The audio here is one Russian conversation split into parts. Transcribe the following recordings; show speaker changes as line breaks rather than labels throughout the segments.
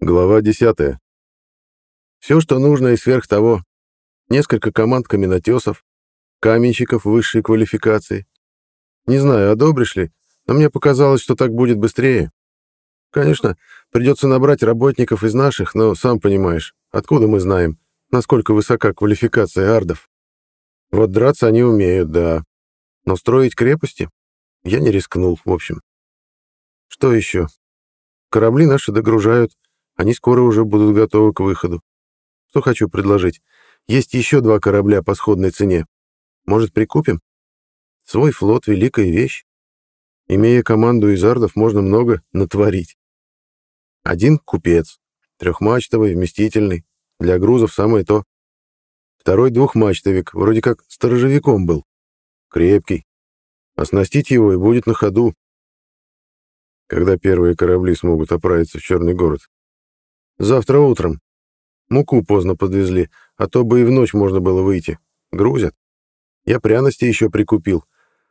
Глава 10. Все, что нужно и сверх того. Несколько команд каменотесов, каменщиков высшей квалификации. Не знаю, одобришь ли, но мне показалось, что так будет быстрее. Конечно, придется набрать работников из наших, но, сам понимаешь, откуда мы знаем, насколько высока квалификация ардов. Вот драться они умеют, да. Но строить крепости я не рискнул, в общем. Что еще? Корабли наши догружают, они скоро уже будут готовы к выходу. Что хочу предложить. Есть еще два корабля по сходной цене. Может, прикупим? Свой флот — великая вещь. Имея команду из ардов, можно много натворить. Один — купец. Трехмачтовый, вместительный. Для грузов самое то. Второй — двухмачтовик, вроде как сторожевиком был. Крепкий. Оснастить его и будет на ходу. Когда первые корабли смогут отправиться в Черный город? Завтра утром. Муку поздно подвезли, а то бы и в ночь можно было выйти. Грузят. Я пряности еще прикупил.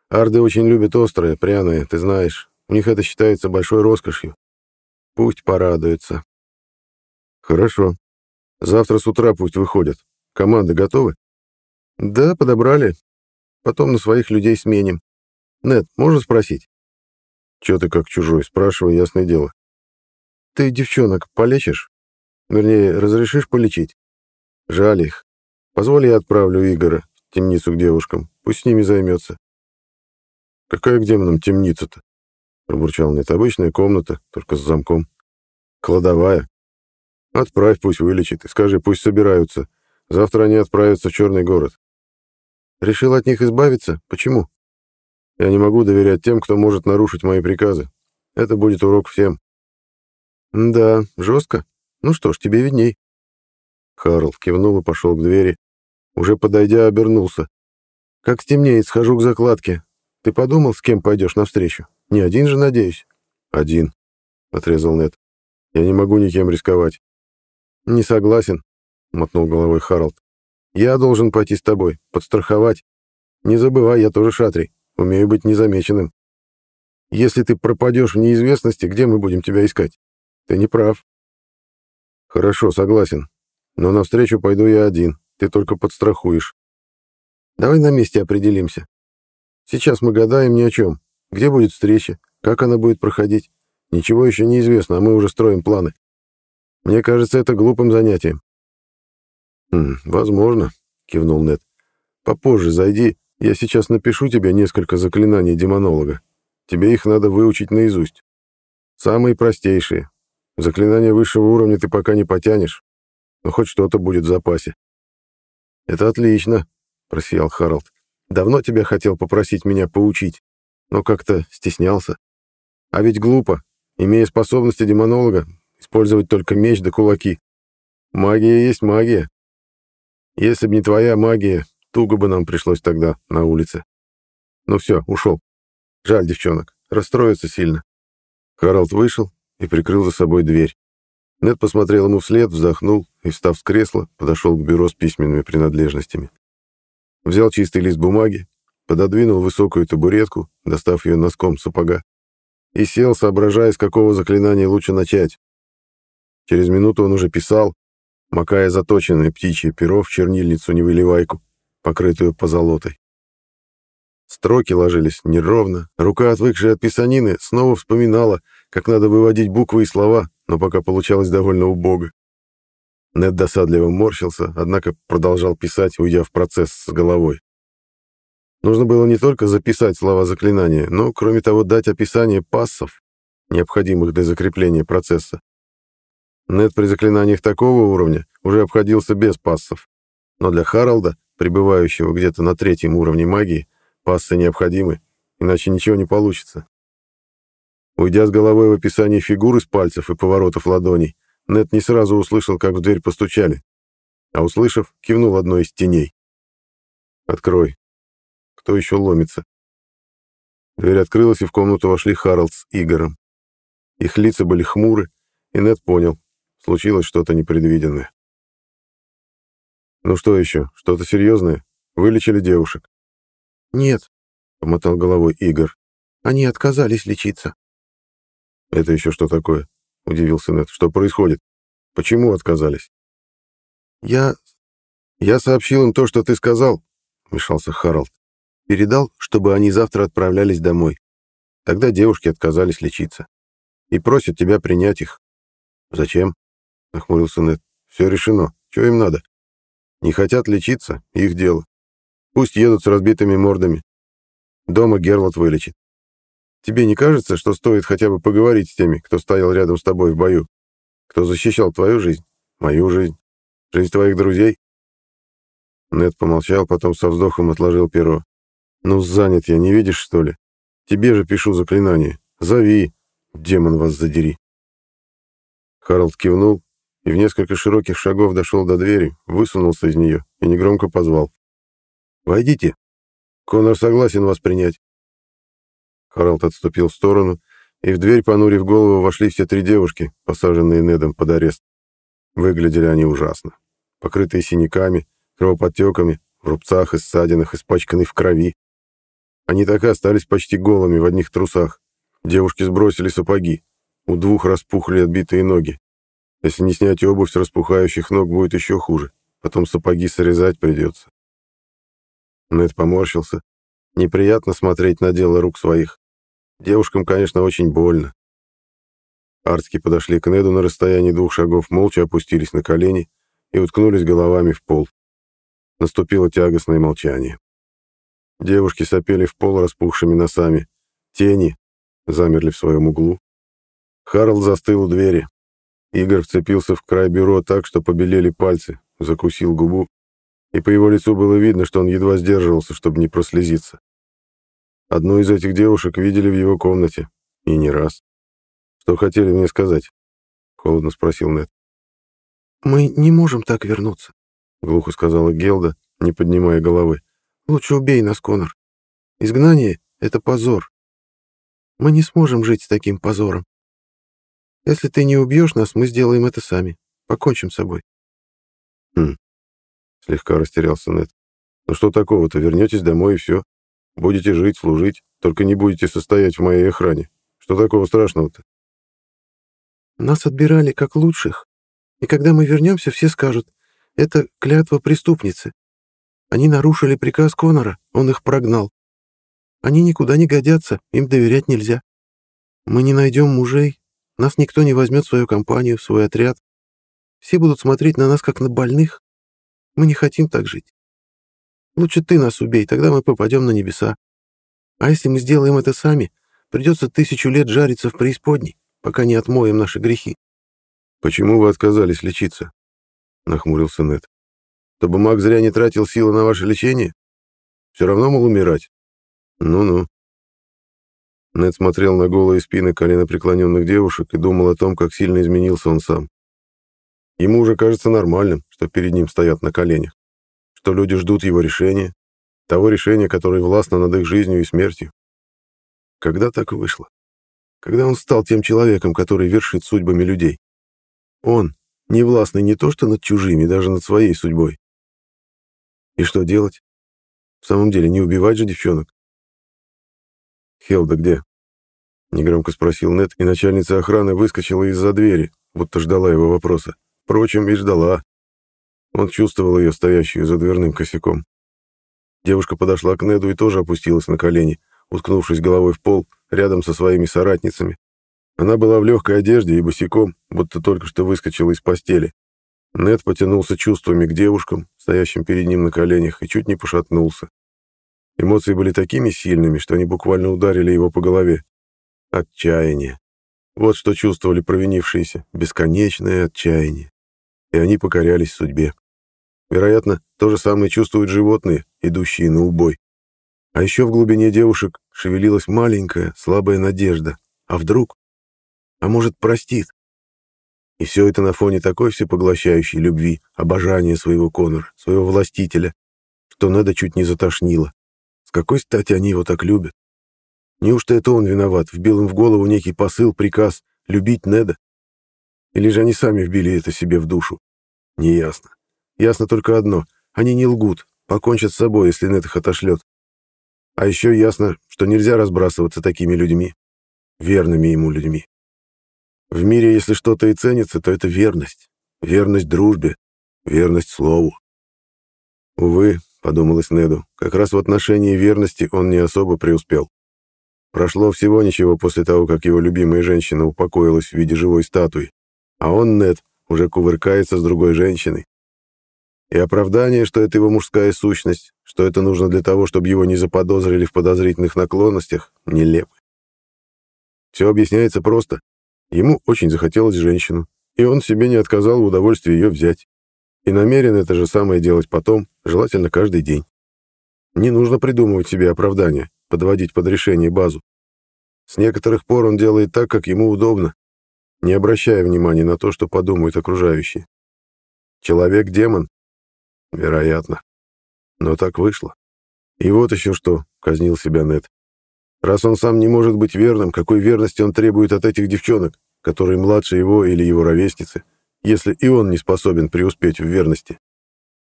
Арды очень любят острые, пряные, ты знаешь. У них это считается большой роскошью. Пусть порадуются. Хорошо. Завтра с утра пусть выходят. Команды готовы? Да, подобрали. Потом на своих людей сменим. Нет, можно спросить? Че ты как чужой? Спрашивай, ясное дело. Ты девчонок полечишь? Вернее, разрешишь полечить? Жаль их. Позволь я отправлю Игоря в темницу к девушкам. Пусть с ними займется. Какая к демонам темница-то? Пробурчал нет. Обычная комната, только с замком. Кладовая. Отправь, пусть вылечит, и скажи, пусть собираются. Завтра они отправятся в Черный город. Решил от них избавиться? Почему? Я не могу доверять тем, кто может нарушить мои приказы. Это будет урок всем. Да, жестко. Ну что ж, тебе видней. Харл кивнул и пошел к двери. Уже подойдя, обернулся. Как стемнеет, схожу к закладке. Ты подумал, с кем пойдешь навстречу? Не один же, надеюсь? Один, отрезал Нет. Я не могу никем рисковать. Не согласен, мотнул головой Харалд. Я должен пойти с тобой, подстраховать. Не забывай, я тоже шатрий, умею быть незамеченным. Если ты пропадешь в неизвестности, где мы будем тебя искать? Ты не прав. Хорошо, согласен. Но навстречу пойду я один. Ты только подстрахуешь. Давай на месте определимся. Сейчас мы гадаем ни о чем. Где будет встреча? Как она будет проходить? Ничего еще не известно, а мы уже строим планы. Мне кажется, это глупым занятием. «Хм, возможно», — кивнул Нед. «Попозже зайди. Я сейчас напишу тебе несколько заклинаний демонолога. Тебе их надо выучить наизусть. Самые простейшие, Заклинания высшего уровня ты пока не потянешь, но хоть что-то будет в запасе. Это отлично, просиял Харалд. Давно тебя хотел попросить меня поучить, но как-то стеснялся. А ведь глупо, имея способности демонолога, использовать только меч да кулаки. Магия есть магия. Если бы не твоя магия, туго бы нам пришлось тогда на улице. Ну все, ушел. Жаль девчонок, расстроится сильно. Харалд вышел, и прикрыл за собой дверь. Нед посмотрел ему вслед, вздохнул и, встав с кресла, подошел к бюро с письменными принадлежностями. Взял чистый лист бумаги, пододвинул высокую табуретку, достав ее носком сапога, и сел, соображая, с какого заклинания лучше начать. Через минуту он уже писал, макая заточенное птичье перо в чернильницу-невыливайку, покрытую позолотой. Строки ложились неровно, рука, отвыкшая от писанины, снова вспоминала — как надо выводить буквы и слова, но пока получалось довольно убого. Нед досадливо морщился, однако продолжал писать, уйдя в процесс с головой. Нужно было не только записать слова заклинания, но, кроме того, дать описание пассов, необходимых для закрепления процесса. Нед при заклинаниях такого уровня уже обходился без пассов, но для Харалда, пребывающего где-то на третьем уровне магии, пассы необходимы, иначе ничего не получится. Уйдя с головой в описание фигур из пальцев и поворотов ладоней, Нет не сразу услышал, как в дверь постучали, а услышав, кивнул одной из теней. «Открой. Кто еще ломится?» Дверь открылась, и в комнату вошли Харалд с Игорем. Их лица были хмуры, и Нет понял, случилось что-то непредвиденное. «Ну что еще? Что-то серьезное? Вылечили девушек?»
«Нет», — помотал головой Игорь. «Они отказались лечиться».
«Это еще что такое?» — удивился Нед. «Что происходит?» Почему отказались?
Я...
Я сообщил им то, что ты сказал, вмешался Харалд. Передал, чтобы они завтра отправлялись домой. Тогда девушки отказались лечиться. И просят тебя принять их. Зачем? Нахмурился Нед. Все решено. Что им надо? Не хотят лечиться, их дело. Пусть едут с разбитыми мордами. Дома Герлот вылечит. Тебе не кажется, что стоит хотя бы поговорить с теми, кто стоял рядом с тобой в бою? Кто защищал твою жизнь, мою жизнь, жизнь твоих друзей?» Нед помолчал, потом со вздохом отложил перо. «Ну, занят я, не видишь, что ли? Тебе же пишу заклинание. Зови, демон вас задери». Харалд кивнул и в несколько широких шагов дошел до двери, высунулся из нее и негромко позвал. «Войдите. Конор согласен вас принять». Харалд отступил в сторону, и в дверь, понурив голову, вошли все три девушки, посаженные Недом под арест. Выглядели они ужасно. Покрытые синяками, кровоподтеками, в рубцах и ссадинах, испачканные в крови. Они так и остались почти голыми в одних трусах. Девушки сбросили сапоги. У двух распухли отбитые ноги. Если не снять обувь с распухающих ног, будет еще хуже. Потом сапоги срезать придется. Нед поморщился. Неприятно смотреть на дело рук своих. Девушкам, конечно, очень больно. Артки подошли к Неду на расстоянии двух шагов, молча опустились на колени и уткнулись головами в пол. Наступило тягостное молчание. Девушки сопели в пол распухшими носами. Тени замерли в своем углу. Харл застыл у двери. Игорь вцепился в край бюро так, что побелели пальцы, закусил губу, и по его лицу было видно, что он едва сдерживался, чтобы не прослезиться. Одну из этих девушек видели в его комнате. И не раз. «Что хотели мне сказать?» — холодно спросил Нед.
«Мы не можем так вернуться», —
глухо сказала Гелда, не поднимая головы.
«Лучше убей нас, Конор. Изгнание — это позор. Мы не сможем жить с таким позором. Если ты не убьешь нас, мы сделаем это сами. Покончим с собой».
«Хм», — слегка растерялся Нед. «Ну что такого-то? Вернетесь домой и все. Будете жить, служить, только не будете состоять в моей охране. Что такого страшного-то?
Нас отбирали как лучших. И когда мы вернемся, все скажут, это клятва преступницы. Они нарушили приказ Конора, он их прогнал. Они никуда не годятся, им доверять нельзя. Мы не найдем мужей, нас никто не возьмет в свою компанию, в свой отряд. Все будут смотреть на нас, как на больных. Мы не хотим так жить. Лучше ты нас убей, тогда мы попадем на небеса. А если мы сделаем это сами, придется тысячу лет жариться в преисподней, пока не отмоем наши грехи.
«Почему вы отказались лечиться?» — нахмурился Нед. «Чтобы маг зря не тратил силы на ваше лечение? Все равно, мол, умирать? Ну-ну». Нед смотрел на голые спины коленопреклоненных девушек и думал о том, как сильно изменился он сам. Ему уже кажется нормальным, что перед ним стоят на коленях что люди ждут его решения, того решения, которое властно над их жизнью и смертью. Когда так вышло? Когда он стал тем человеком, который вершит судьбами людей? Он, не властный не то что над чужими, даже над своей судьбой. И что делать? В самом деле, не убивать же девчонок. «Хелда где?» — негромко спросил Нет, и начальница охраны выскочила из-за двери, будто ждала его вопроса. Впрочем, и ждала. Он чувствовал ее, стоящую за дверным косяком. Девушка подошла к Неду и тоже опустилась на колени, уткнувшись головой в пол, рядом со своими соратницами. Она была в легкой одежде и босиком, будто только что выскочила из постели. Нед потянулся чувствами к девушкам, стоящим перед ним на коленях, и чуть не пошатнулся. Эмоции были такими сильными, что они буквально ударили его по голове. Отчаяние. Вот что чувствовали провинившиеся, бесконечное отчаяние. И они покорялись судьбе. Вероятно, то же самое чувствуют животные, идущие на убой. А еще в глубине девушек шевелилась маленькая, слабая надежда. А вдруг? А может, простит? И все это на фоне такой всепоглощающей любви, обожания своего Конора, своего властителя, что надо чуть не затошнило. С какой стати они его так любят? Неужто это он виноват, вбил им в голову некий посыл, приказ любить Неда? Или же они сами вбили это себе в душу? Неясно. Ясно только одно — они не лгут, покончат с собой, если Нет их отошлет. А еще ясно, что нельзя разбрасываться такими людьми, верными ему людьми. В мире, если что-то и ценится, то это верность. верность дружбе, верность слову. Увы, подумалось Неду, как раз в отношении верности он не особо преуспел. Прошло всего ничего после того, как его любимая женщина упокоилась в виде живой статуи, а он, Нед, уже кувыркается с другой женщиной. И оправдание, что это его мужская сущность, что это нужно для того, чтобы его не заподозрили в подозрительных наклонностях, нелепы. Все объясняется просто. Ему очень захотелось женщину, и он себе не отказал в удовольствии ее взять. И намерен это же самое делать потом, желательно каждый день. Не нужно придумывать себе оправдания, подводить под решение базу. С некоторых пор он делает так, как ему удобно, не обращая внимания на то, что подумают окружающие. Человек-демон? Вероятно. Но так вышло. И вот еще что, казнил себя Нет. Раз он сам не может быть верным, какой верности он требует от этих девчонок, которые младше его или его ровесницы, если и он не способен преуспеть в верности?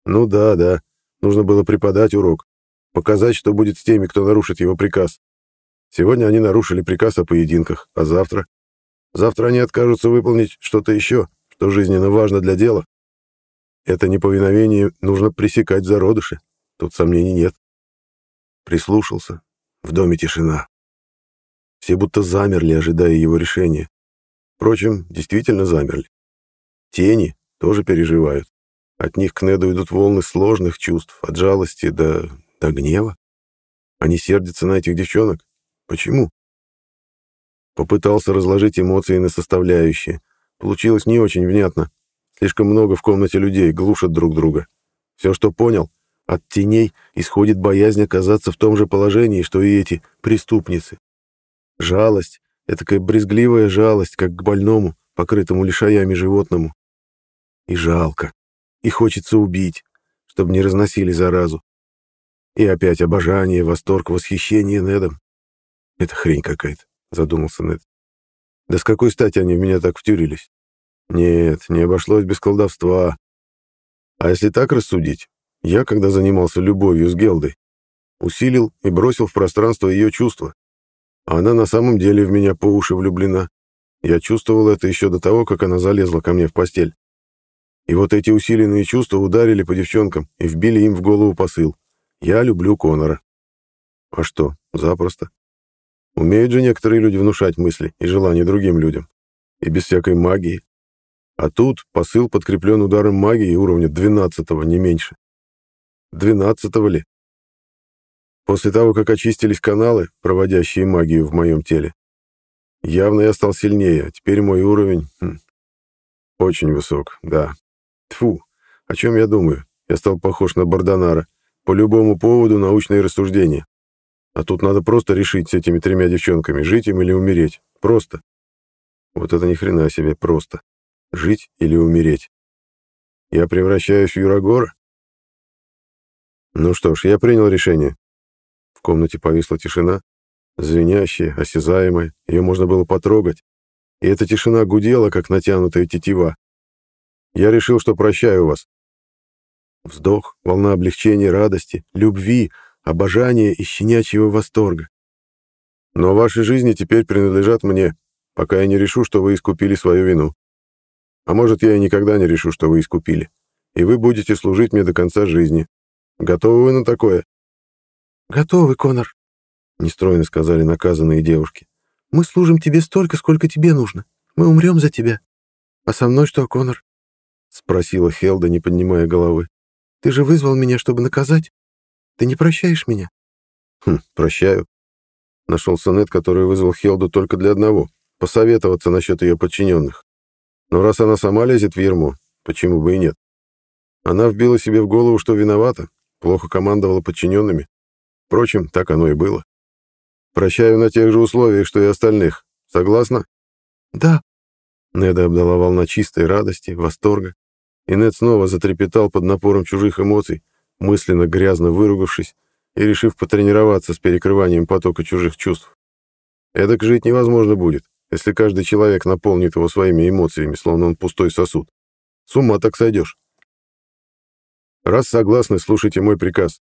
Ну да, да, нужно было преподать урок, показать, что будет с теми, кто нарушит его приказ. Сегодня они нарушили приказ о поединках, а завтра? Завтра они откажутся выполнить что-то еще, что жизненно важно для дела. Это неповиновение нужно пресекать в зародыше, тут сомнений нет. Прислушался, в доме тишина. Все будто замерли, ожидая его решения. Впрочем, действительно замерли. Тени тоже переживают. От них к Неду идут волны сложных чувств, от жалости до... до гнева. Они сердятся на этих девчонок. Почему? Попытался разложить эмоции на составляющие. Получилось не очень внятно. Слишком много в комнате людей глушат друг друга. Все, что понял, от теней исходит боязнь оказаться в том же положении, что и эти преступницы. Жалость, этакая брезгливая жалость, как к больному, покрытому лишаями животному. И жалко, и хочется убить, чтобы не разносили заразу. И опять обожание, восторг, восхищение Недом. Это хрень какая-то, задумался Нед. Да с какой стати они в меня так втюрились? Нет, не обошлось без колдовства. А если так рассудить, я, когда занимался любовью с Гелдой, усилил и бросил в пространство ее чувства. Она на самом деле в меня по уши влюблена. Я чувствовал это еще до того, как она залезла ко мне в постель. И вот эти усиленные чувства ударили по девчонкам и вбили им в голову посыл. Я люблю Конора. А что, запросто. Умеют же некоторые люди внушать мысли и желания другим людям. И без всякой магии. А тут посыл подкреплен ударом магии уровня 12 не меньше. Двенадцатого ли? После того, как очистились каналы, проводящие магию в моем теле, явно я стал сильнее, а теперь мой уровень... Хм, очень высок, да. Тфу, о чем я думаю? Я стал похож на Бардонара. По любому поводу научные рассуждения. А тут надо просто решить с этими тремя девчонками, жить им или умереть. Просто. Вот это ни хрена себе просто. Жить или умереть. Я превращаюсь в Юрагора? Ну что ж, я принял решение. В комнате повисла тишина, звенящая, осязаемая, ее можно было потрогать. И эта тишина гудела, как натянутая тетива. Я решил, что прощаю вас. Вздох, волна облегчения, радости, любви, обожания и щенячьего восторга. Но ваши жизни теперь принадлежат мне, пока я не решу, что вы искупили свою вину. А может, я и никогда не решу, что вы искупили. И вы будете служить мне до конца жизни, Готовы вы на такое?»
«Готовы, Конор», — нестройно сказали наказанные девушки. «Мы служим тебе столько, сколько тебе нужно. Мы умрем за тебя. А со мной что, Конор?» — спросила Хелда, не поднимая головы. «Ты же вызвал меня, чтобы наказать. Ты не прощаешь меня?»
«Хм, прощаю». Нашелся Нет, который вызвал Хелду только для одного — посоветоваться насчет ее подчиненных. Но раз она сама лезет в ермо, почему бы и нет? Она вбила себе в голову, что виновата, плохо командовала подчиненными. Впрочем, так оно и было. Прощаю на тех же условиях, что и остальных. Согласна?
Да.
Неда обдала волна чистой радости, восторга. И Нед снова затрепетал под напором чужих эмоций, мысленно грязно выругавшись и решив потренироваться с перекрыванием потока чужих чувств. Эдак жить невозможно будет, если каждый человек наполнит его своими эмоциями, словно он пустой сосуд. С ума так сойдешь. Раз согласны, слушайте мой приказ.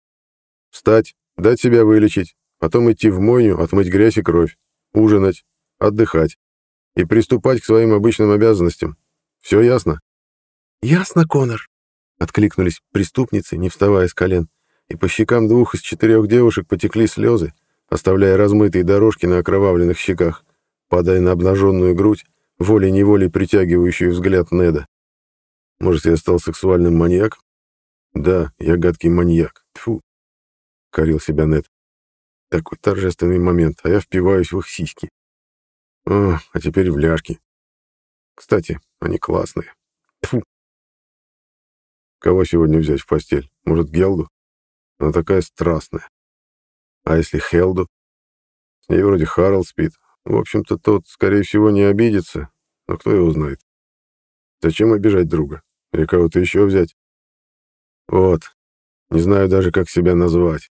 Встать, дать себя вылечить, потом идти в мойню, отмыть грязь и кровь, ужинать, отдыхать и приступать к своим обычным обязанностям. Все ясно?
«Ясно, Конор», — откликнулись преступницы, не вставая с колен, и по щекам двух из четырех девушек потекли слезы, оставляя размытые дорожки на окровавленных щеках, падая на обнаженную грудь, волей-неволей притягивающую взгляд Неда. Может, я стал сексуальным маньяком? Да, я гадкий маньяк. Тфу. Корил себя Нед. Такой торжественный момент, а я впиваюсь в их сиськи. О, а теперь в ляжки. Кстати, они классные. Тфу. Кого сегодня взять в постель? Может, Гелду? Она такая страстная. А если Хелду? С ней вроде Харл спит. В общем-то, тот, скорее всего, не обидится, но кто его знает. Зачем обижать друга? Или кого-то еще взять? Вот. Не знаю даже, как себя назвать.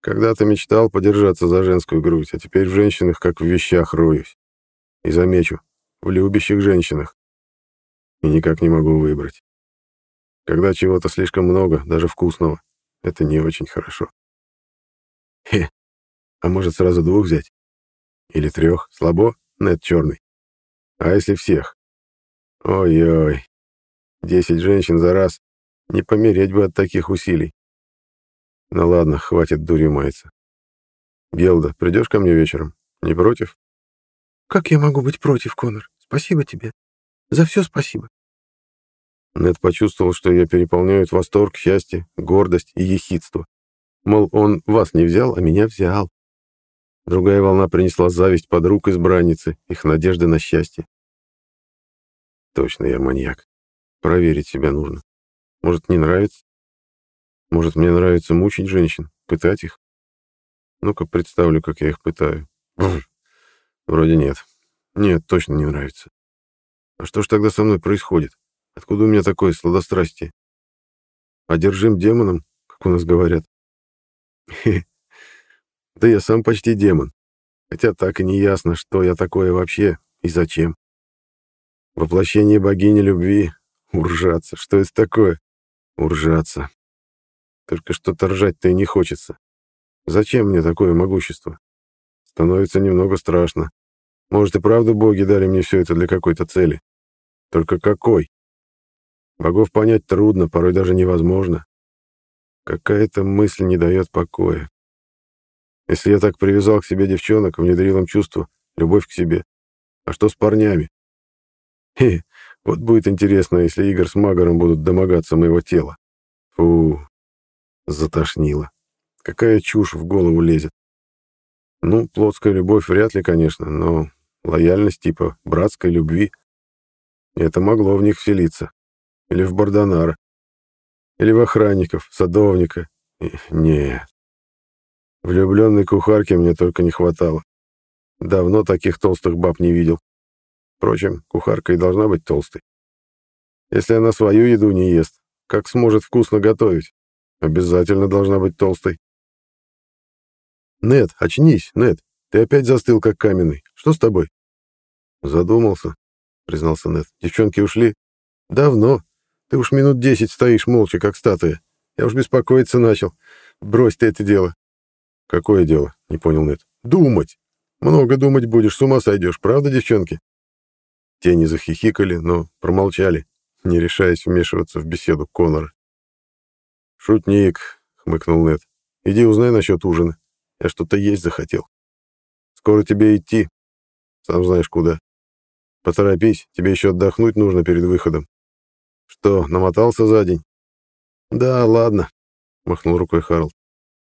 Когда-то мечтал подержаться за женскую грудь, а теперь в женщинах, как в вещах, роюсь. И замечу, в любящих женщинах. И никак не могу выбрать. Когда чего-то слишком много, даже вкусного, это не очень хорошо. Хе, а может сразу двух взять? Или трех? Слабо? Нет, черный. А если всех? Ой-ой. Десять женщин за раз. Не помереть бы от таких усилий. Ну ладно, хватит дурью маяться. Гелда, придешь ко мне вечером? Не против?
Как я могу быть против, Конор? Спасибо тебе. За все спасибо.
Нед почувствовал, что ее переполняют восторг, счастье, гордость и ехидство. Мол, он вас не взял, а меня взял. Другая волна принесла зависть подруг избранницы, их надежды на счастье. Точно я маньяк. Проверить себя нужно. Может, не нравится? Может, мне нравится мучить женщин, пытать их? Ну-ка, представлю, как я их пытаю. Вроде нет. Нет, точно не нравится. А что ж тогда со мной происходит? Откуда у меня такое сладострастие? Одержим демоном, как у нас говорят. Да я сам почти демон. Хотя так и не ясно, что я такое вообще и зачем. Воплощение богини любви. Уржаться. Что это такое? Уржаться. Только что-то ржать-то и не хочется. Зачем мне такое могущество? Становится немного страшно. Может, и правда боги дали мне все это для какой-то цели. Только какой? Богов понять трудно, порой даже невозможно. Какая-то мысль не дает покоя. Если я так привязал к себе девчонок, внедрил им чувство, любовь к себе, а что с парнями? Хе, вот будет интересно, если Игорь с Магаром будут домогаться моего тела. Фу, затошнило. Какая чушь в голову лезет. Ну, плотская любовь вряд ли, конечно, но лояльность типа братской любви — это могло в них вселиться. Или в Бардонара. Или в охранников, садовника. И... Нет. Влюбленной кухарки мне только не хватало. Давно таких толстых баб не видел. Впрочем, кухарка и должна быть толстой. Если она свою еду не ест, как сможет вкусно готовить? Обязательно должна быть толстой. Нет, очнись, Нет, ты опять застыл, как каменный. Что с тобой? Задумался, признался Нет. Девчонки ушли? Давно. Ты уж минут десять стоишь молча, как статуя. Я уж беспокоиться начал. Брось ты это дело. Какое дело? Не понял Нет. Думать. Много думать будешь, с ума сойдешь, правда, девчонки? Тени захихикали, но промолчали, не решаясь вмешиваться в беседу Конора. «Шутник», — хмыкнул Нет. «Иди узнай насчет ужина. Я что-то есть захотел. Скоро тебе идти. Сам знаешь куда. Поторопись, тебе еще отдохнуть нужно перед выходом. Что, намотался за день? Да, ладно, махнул рукой Харл.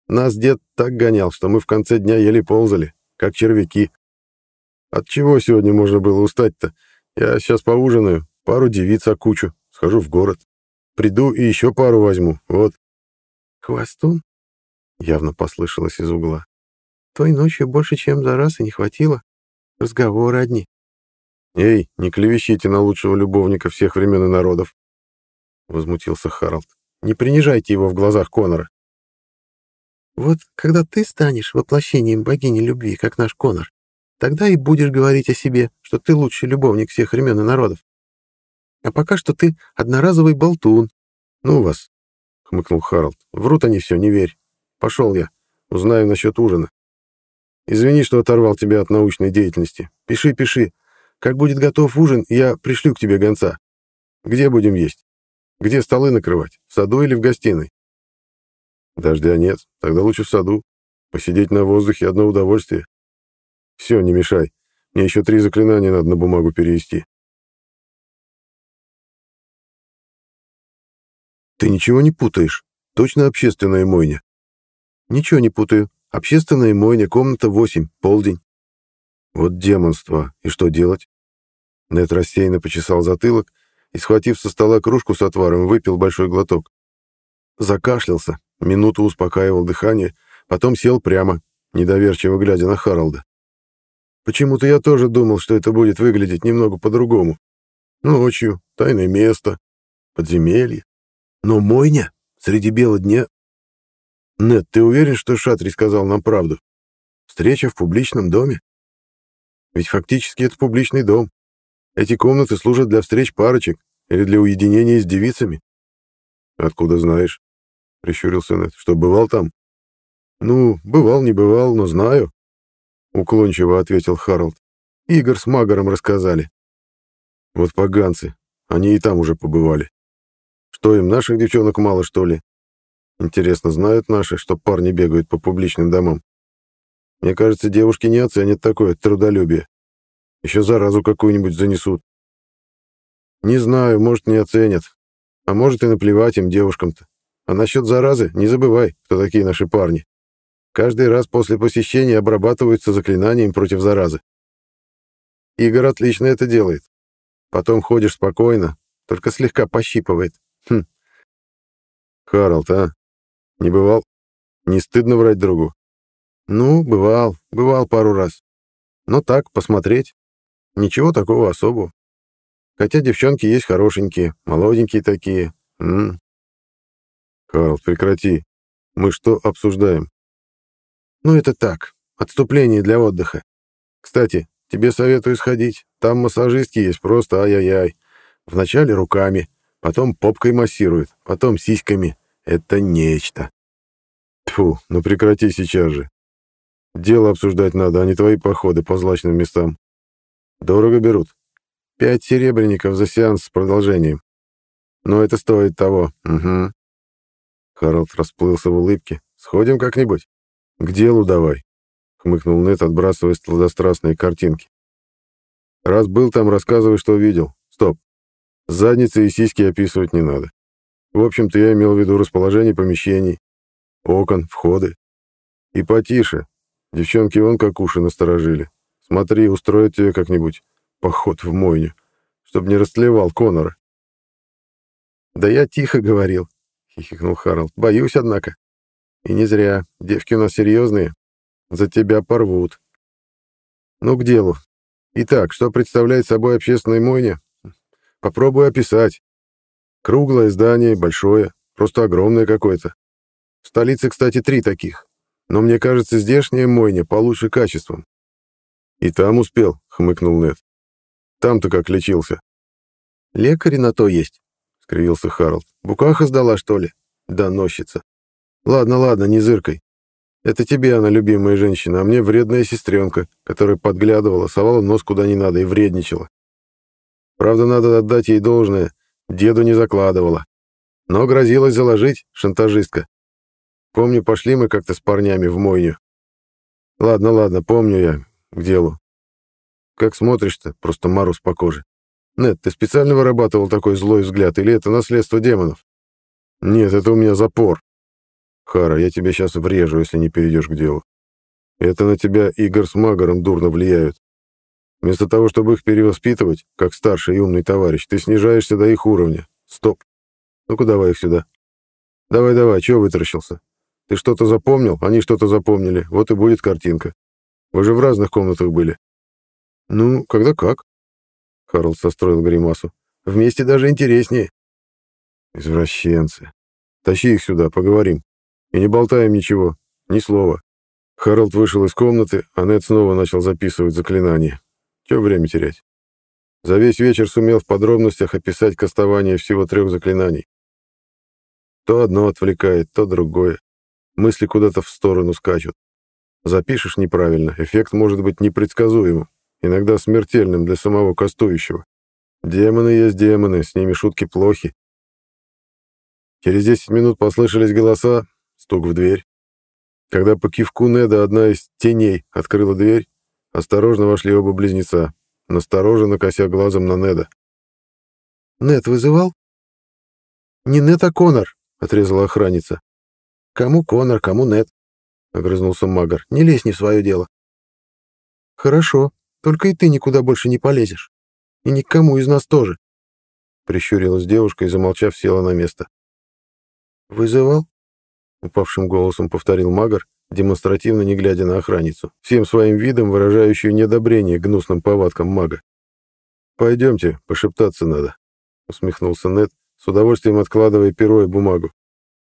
Нас дед так гонял, что мы в конце дня еле ползали, как червяки. От чего сегодня можно было устать-то? Я сейчас поужинаю, пару девиц окучу, схожу в город. Приду и еще пару возьму, вот.
Хвостун? Явно послышалось из угла. Той ночью больше, чем за раз, и не хватило. Разговоры одни.
Эй, не клевещите на лучшего любовника всех времен и народов. — возмутился Харалд. «Не принижайте его в глазах Конора».
«Вот когда ты станешь воплощением богини любви, как наш Конор, тогда и будешь говорить о себе, что ты лучший любовник всех времен и народов. А пока что ты одноразовый болтун».
«Ну вас», — хмыкнул Харалд. «Врут они все, не верь. Пошел я. Узнаю насчет ужина. Извини, что оторвал тебя от научной деятельности. Пиши, пиши. Как будет готов ужин, я пришлю к тебе гонца. Где будем есть? Где столы накрывать? В саду или в гостиной? Дождя нет, тогда лучше в саду. Посидеть на воздухе — одно удовольствие. Все, не мешай. Мне еще три заклинания надо на бумагу перевести. Ты ничего не путаешь. Точно общественная мойня. Ничего не путаю. Общественная мойня, комната 8, полдень. Вот демонство. И что делать? Нет рассеянно почесал затылок и, схватив со стола кружку с отваром, выпил большой глоток. Закашлялся, минуту успокаивал дыхание, потом сел прямо, недоверчиво глядя на Харалда. Почему-то я тоже думал, что это будет выглядеть немного по-другому. Ночью, тайное место, подземелье. Но мойня среди бела дня... Нет, ты уверен, что Шатри сказал нам правду? Встреча в публичном доме? Ведь фактически это публичный дом. Эти комнаты служат для встреч парочек или для уединения с девицами. Откуда знаешь? Прищурился Нет. Что, бывал там? Ну, бывал, не бывал, но знаю. Уклончиво ответил Харалд. Игорь с Магаром рассказали. Вот поганцы, они и там уже побывали. Что им, наших девчонок мало, что ли? Интересно, знают наши, что парни бегают по публичным домам? Мне кажется, девушки не оценят такое трудолюбие. Еще заразу какую-нибудь занесут. Не знаю, может, не оценят. А может, и наплевать им, девушкам-то. А насчет заразы, не забывай, кто такие наши парни. Каждый раз после посещения обрабатываются заклинанием против заразы. Игорь отлично это делает. Потом ходишь спокойно, только слегка пощипывает. Хм. Харалд, а? Не бывал? Не стыдно врать другу? Ну, бывал, бывал пару раз. Но так, посмотреть. Ничего такого особого. Хотя девчонки есть хорошенькие, молоденькие такие. М -м. Харалд, прекрати. Мы что обсуждаем? Ну, это так, отступление для отдыха. Кстати, тебе советую сходить. Там массажистки есть просто ай-яй-яй. Вначале руками, потом попкой массируют, потом сиськами. Это нечто. Тьфу, ну прекрати сейчас же. Дело обсуждать надо, а не твои походы по злачным местам. Дорого берут. Пять серебряников за сеанс с продолжением. Но это стоит того. Угу. Харалд расплылся в улыбке. Сходим как-нибудь? К делу давай. Хмыкнул Нет, отбрасывая сладострастные картинки. Раз был там, рассказывай, что видел. Стоп. Задницы и сиськи описывать не надо. В общем-то, я имел в виду расположение помещений, окон, входы. И потише. Девчонки вон как уши насторожили. Смотри, устроят тебе как-нибудь поход в мойню, чтобы не растлевал Конора. «Да я тихо говорил», — хихикнул Харалд. «Боюсь, однако. И не зря. Девки у нас серьезные. За тебя порвут. Ну, к делу. Итак, что представляет собой общественная мойня? Попробую описать. Круглое здание, большое, просто огромное какое-то. В столице, кстати, три таких. Но мне кажется, здешняя мойня получше качеством. И там успел, хмыкнул Нед. Там-то как лечился. Лекари на то есть, скривился Харалд. Букаха сдала, что ли? Доносится. Ладно, ладно, не зыркой. Это тебе она любимая женщина, а мне вредная сестренка, которая подглядывала, совала нос куда не надо и вредничала. Правда, надо отдать ей должное, деду не закладывала. Но грозилась заложить, шантажистка. Помню, пошли мы как-то с парнями в мойню. Ладно, ладно, помню я, к делу. Как смотришь-то, просто мороз по коже. Нет, ты специально вырабатывал такой злой взгляд, или это наследство демонов? Нет, это у меня запор. Хара, я тебе сейчас врежу, если не перейдешь к делу. Это на тебя Игорь с Магаром дурно влияют. Вместо того, чтобы их перевоспитывать, как старший и умный товарищ, ты снижаешься до их уровня. Стоп. Ну-ка давай их сюда. Давай-давай, чего вытаращился? Ты что-то запомнил, они что-то запомнили. Вот и будет картинка. Вы же в разных комнатах были. Ну, когда как? Харл состроил гримасу. Вместе даже интереснее. Извращенцы. Тащи их сюда, поговорим. И не болтаем ничего, ни слова. Харалд вышел из комнаты, а Нед снова начал записывать заклинания. Чего время терять? За весь вечер сумел в подробностях описать кастование всего трех заклинаний. То одно отвлекает, то другое. Мысли куда-то в сторону скачут. Запишешь неправильно, эффект может быть непредсказуемым, иногда смертельным для самого кастующего. Демоны есть демоны, с ними шутки плохи. Через 10 минут послышались голоса, стук в дверь. Когда по кивку Неда одна из теней открыла дверь, осторожно вошли оба близнеца, настороженно кося глазом на Неда.
«Нед вызывал?» «Не Нед, а Конор», — отрезала охранница. «Кому Конор, кому Нед?» — огрызнулся Магар. «Не лезь не в свое дело». «Хорошо, только и ты никуда больше не полезешь. И никому из нас тоже», — прищурилась девушка и, замолчав, села на место. «Вызывал?» — упавшим голосом повторил Магар, демонстративно не глядя на охранницу, всем своим видом выражающую неодобрение гнусным повадкам мага. «Пойдемте, пошептаться надо», — усмехнулся Нед, с удовольствием откладывая перо и бумагу.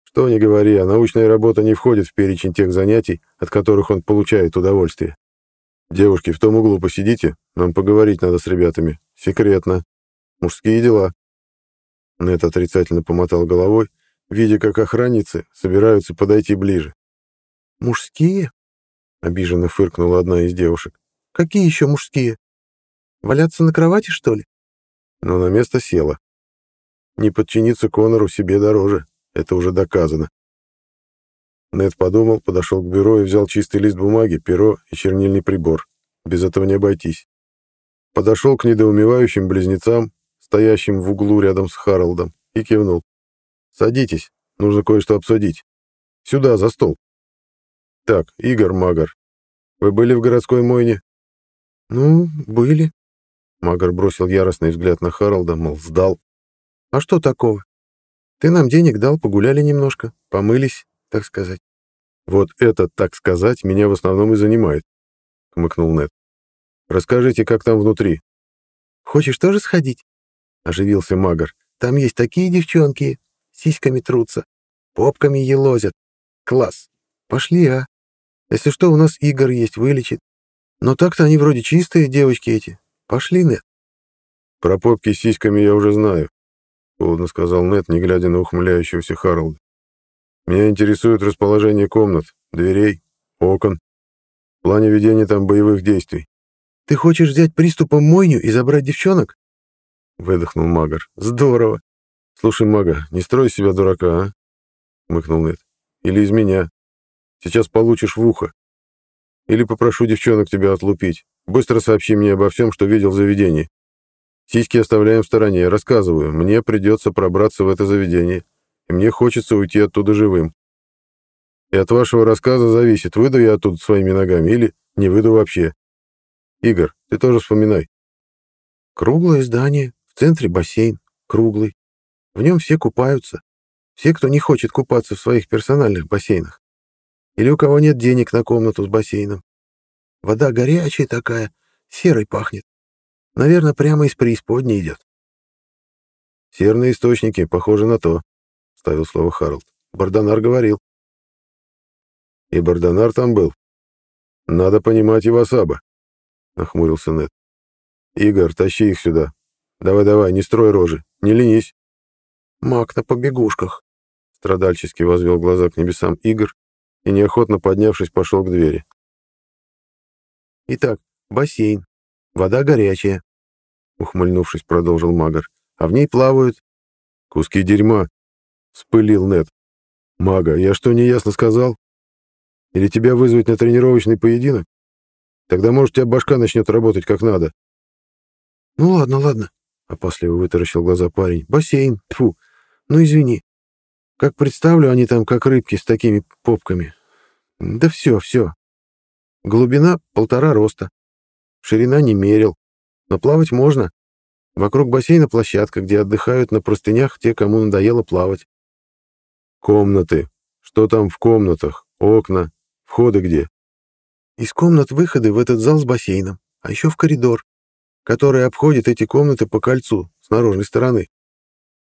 Что ни говори, а научная работа не входит в перечень тех занятий, от которых он получает удовольствие. Девушки, в том углу посидите, нам поговорить надо с ребятами. Секретно. Мужские дела. Нет отрицательно помотал головой, видя, как охранницы собираются подойти ближе. «Мужские?» — обиженно фыркнула одна из девушек. «Какие еще мужские? Валяться на кровати, что ли?» Но на место села. Не подчиниться Конору себе дороже. Это уже доказано. Нед подумал, подошел к бюро и взял чистый лист бумаги, перо и чернильный прибор. Без этого не обойтись. Подошел к недоумевающим близнецам, стоящим в углу рядом с Харалдом, и кивнул. «Садитесь, нужно кое-что обсудить. Сюда, за стол». «Так, Игорь Магар, вы были в городской мойне?» «Ну, были». Магар бросил яростный взгляд на Харалда, мол, сдал. «А что такого? Ты нам денег дал, погуляли немножко, помылись, так сказать. Вот это, так сказать, меня в основном и занимает, — хмыкнул Нед. Расскажите, как там внутри. Хочешь тоже сходить? — оживился Магар. Там есть такие девчонки, сиськами трутся, попками елозят. Класс. Пошли, а? Если что, у нас Игорь есть, вылечит. Но так-то они вроде чистые девочки эти. Пошли, Нед. Про попки с сиськами я уже знаю. — холодно сказал Нет, не глядя на ухмыляющегося Харлда. «Меня интересует расположение комнат, дверей, окон, в плане ведения там боевых действий». «Ты хочешь взять приступом мойню и забрать девчонок?» — выдохнул Магар. «Здорово!» «Слушай, Мага, не строй себя дурака, а?» — мыкнул Нет. «Или из меня. Сейчас получишь в ухо. Или попрошу девчонок тебя отлупить. Быстро сообщи мне обо всем, что видел в заведении. Сиськи оставляем в стороне. Рассказываю, мне придется пробраться в это заведение, и мне хочется уйти оттуда живым. И от вашего рассказа зависит, выйду я оттуда своими ногами или не выйду вообще. Игорь, ты тоже вспоминай. Круглое здание, в центре бассейн, круглый. В нем все купаются. Все, кто не хочет купаться в своих персональных бассейнах. Или у кого нет денег на комнату с бассейном. Вода горячая такая, серой пахнет. Наверное, прямо из преисподней идет. Серные источники, похоже на то, — ставил слово Харалд. Бардонар говорил. И Бардонар там был. Надо понимать и Васаба, — нахмурился Нед. Игорь, тащи их сюда. Давай-давай, не строй рожи, не ленись. Маг на побегушках, — страдальчески возвел глаза к небесам Игорь и, неохотно поднявшись, пошел к двери. Итак, бассейн, вода горячая, ухмыльнувшись, продолжил Магар. А в ней плавают куски дерьма, вспылил Нед. Мага, я что неясно сказал? Или тебя вызвать на тренировочный поединок? Тогда, может, у тебя башка начнет работать как надо. Ну ладно, ладно, опасливо вытаращил глаза парень. Бассейн, тфу. Ну извини. Как представлю, они там как рыбки с такими попками. Да все, все. Глубина полтора роста. Ширина не мерил. Но плавать можно. Вокруг бассейна площадка, где отдыхают на простынях те, кому надоело плавать. Комнаты. Что там в комнатах? Окна. Входы где? Из комнат выходы в этот зал с бассейном, а еще в коридор, который обходит эти комнаты по кольцу с наружной стороны.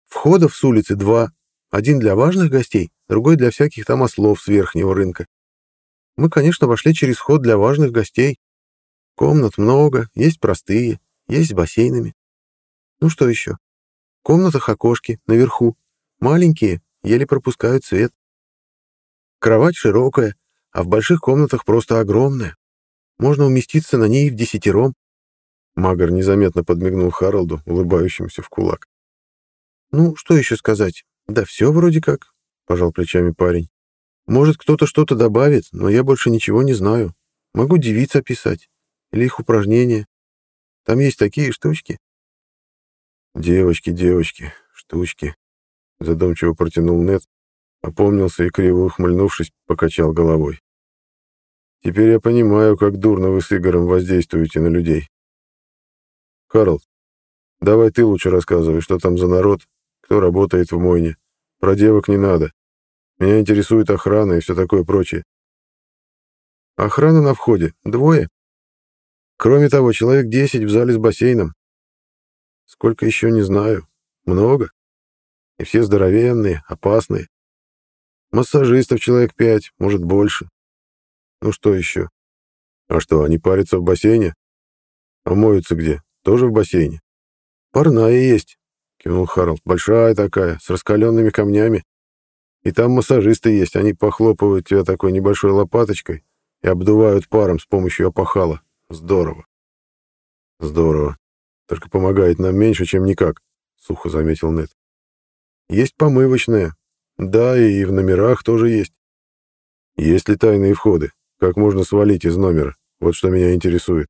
Входов с улицы два. Один для важных гостей, другой для всяких там ослов с верхнего рынка. Мы, конечно, вошли через вход для важных гостей, Комнат много, есть простые, есть с бассейнами. Ну что еще? В комнатах окошки, наверху. Маленькие, еле пропускают свет. Кровать широкая, а в больших комнатах просто огромная. Можно уместиться на ней в десятером.
Магар незаметно подмигнул Харалду, улыбающемуся в кулак.
«Ну, что еще сказать? Да все вроде как», — пожал плечами парень. «Может, кто-то что-то добавит, но я больше ничего не знаю. Могу девиц описать. Или их упражнения. Там есть такие штучки».
«Девочки, девочки, штучки», — задумчиво протянул Нет, опомнился и, криво ухмыльнувшись, покачал головой. «Теперь я понимаю, как дурно вы с Игорем воздействуете на людей. Карл, давай ты лучше рассказывай, что там за народ, кто работает в мойне. Про девок не надо. Меня интересует охрана и все такое прочее.
Охрана на входе. Двое. Кроме того, человек десять в зале с бассейном. Сколько еще, не знаю. Много. И все здоровенные, опасные. Массажистов человек пять, может, больше. Ну что еще?
А что, они парятся в бассейне? А моются где? Тоже в бассейне?
Парная есть, кивнул Харалд. Большая такая, с раскаленными камнями. И там массажисты есть, они похлопывают тебя такой небольшой лопаточкой и обдувают паром с помощью опахала. Здорово.
Здорово. Только помогает нам меньше, чем никак, сухо заметил Нед.
Есть помывочная. Да, и в номерах тоже есть.
Есть ли тайные входы? Как можно свалить из номера? Вот что меня интересует.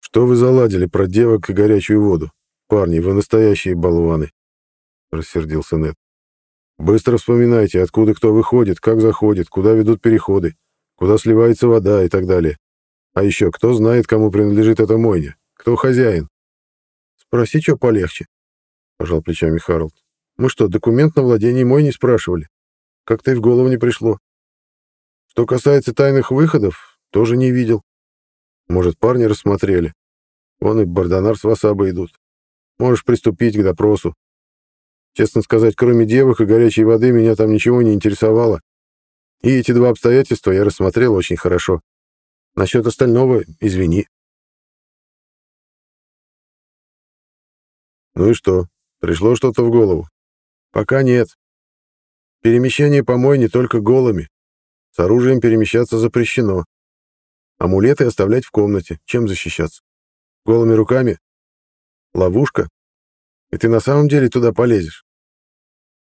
Что вы заладили про девок и горячую воду? Парни, вы настоящие болваны, рассердился Нед. Быстро вспоминайте, откуда кто выходит, как заходит, куда ведут переходы, куда сливается вода и так далее. А еще, кто знает, кому принадлежит эта мойня? Кто хозяин?
Спроси, что полегче, пожал плечами Харлд. Мы что, документ на владение мой не спрашивали? Как-то и в голову не пришло. Что касается тайных выходов, тоже не видел. Может, парни рассмотрели. Он и Бардонар с Васаба идут. Можешь приступить к допросу. Честно сказать, кроме девок и горячей воды, меня там ничего не интересовало. И эти два обстоятельства я рассмотрел очень хорошо. Насчет остального — извини.
Ну и что, пришло что-то в голову?
Пока нет. Перемещение помой не только голыми. С оружием перемещаться запрещено. Амулеты оставлять в комнате. Чем защищаться? Голыми руками? Ловушка? И ты на самом деле туда полезешь?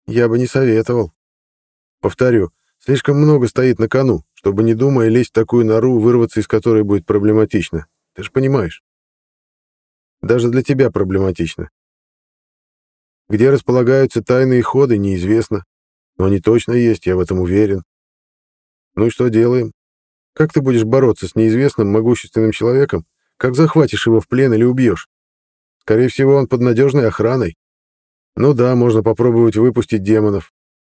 Я бы не советовал. Повторю, слишком много стоит на кону, чтобы, не думая, лезть в такую нору, вырваться из которой будет проблематично. Ты же понимаешь. Даже для тебя проблематично. Где располагаются тайные ходы, неизвестно. Но они точно есть, я в этом уверен. Ну и что делаем? Как ты будешь бороться с неизвестным могущественным человеком? Как захватишь его в плен или убьешь? Скорее всего, он под надежной охраной. Ну да, можно попробовать выпустить демонов.